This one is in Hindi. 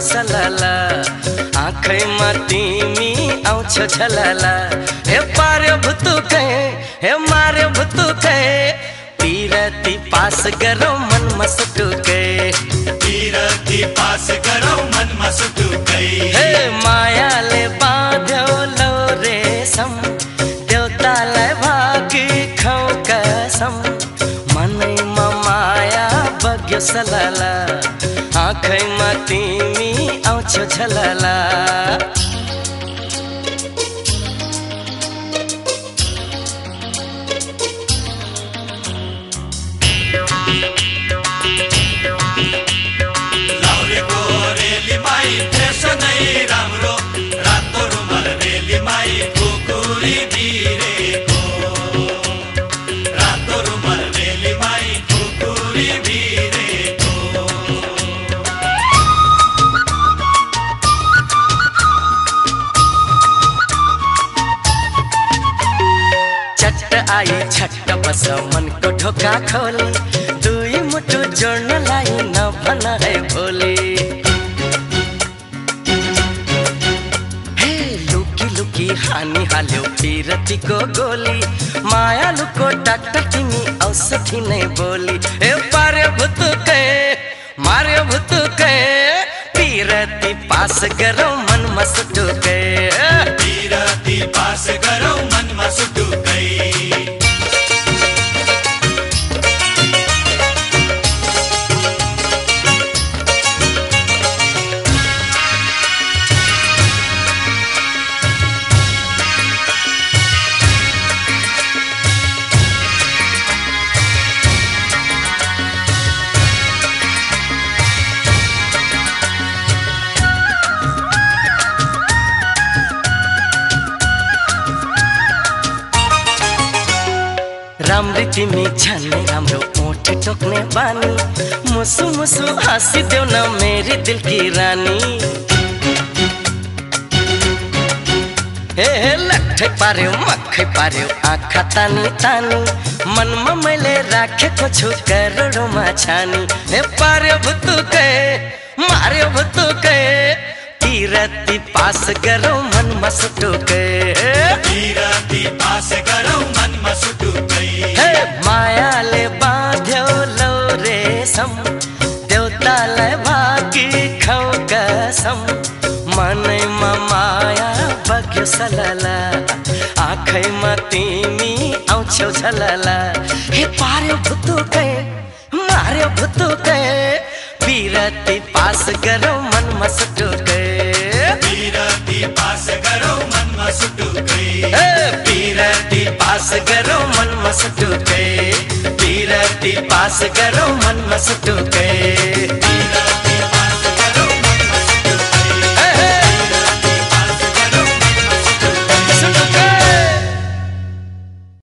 सलला। आँखै तिमी आउँछ झलला हे पार्यो भुतुकै हे मार्यो भुतुकै। पिरती पास गरौ मन मसटुकै पिरती पास गरौ मन मसटुकै हे मायाले बाँध्यो लौ रेसम देउतालाई भागी खौ कसम। मनैमा माया बग्यो सलला। आँखैमा तिमी आउँछौ झलला। आई छट्ट बस मनको ढोका खोली। दुई मुटु जोड्नलाई नभन है भोलि। हे लुकी लुकी हानी हाल्यो पिरतीको गोली। मायालुको डाक्टर तिमी औषधि नै बोली। हे पार्यो भुतुकै, मार्यो भुतुकै पिरती पास गरौ मन मसटुकै। पिरती पास गरौ राम्री तिमी छान्ने राम्रो ओठ टोक्ने बानी। मुसु मुसु हाँसिदेऊ न मेरी दिल की रानी। हे हे लट्ठै पार्यो, मक्खै पार्यो, आँखा तानी तानी। मनमा मैले राखेको छु करोडौँमा छानी हे पार्यो भुतुकै, मार्यो भुतुकै किरती पास गरौँ मन मसटुकै पिरती कसम मनैमा माया बग्यो सलला। आँखैमा तिमी आउँछौ झलला हे पार्यो भुतुकै मार्यो भुतुकै पिरती पास गरौ मन मसटुकै पिरती पास गरौ मन मसटुकै हे पिरती पास गरौ मन मसटुकै पिरती पास गरौ मन मसटुकै